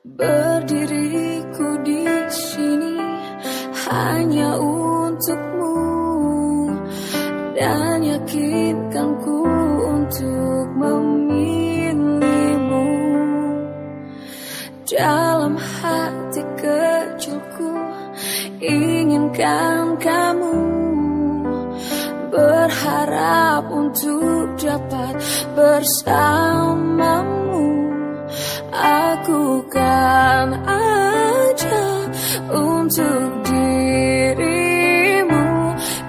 Berdiriku di sini hanya untukmu dan yakinkanku untuk memilihmu. Dalam hati kecilku inginkan kamu berharap untuk dapat bersamamu untuk dirimu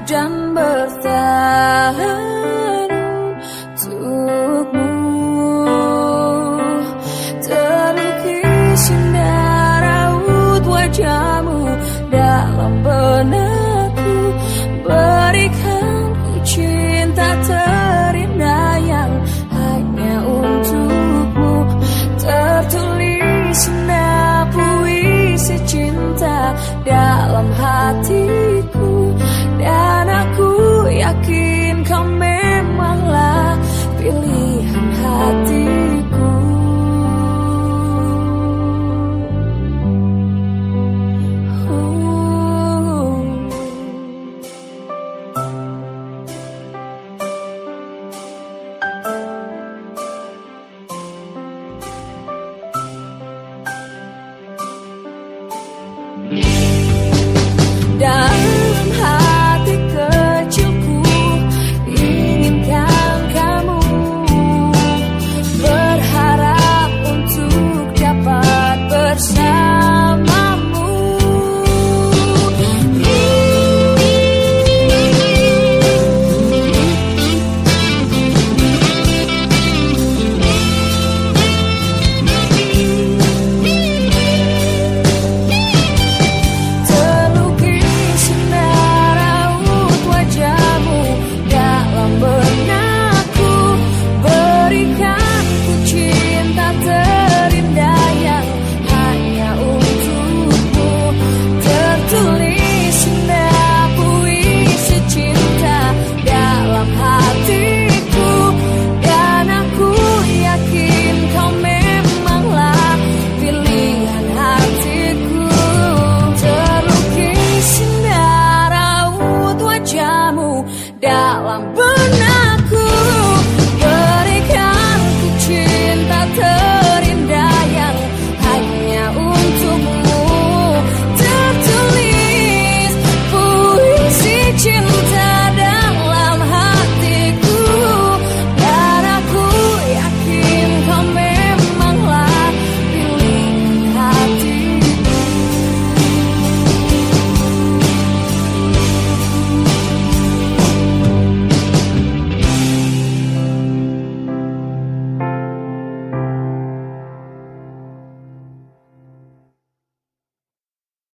dan bertahan untukmu. Terlukis indah raut wajahmu dalam benakku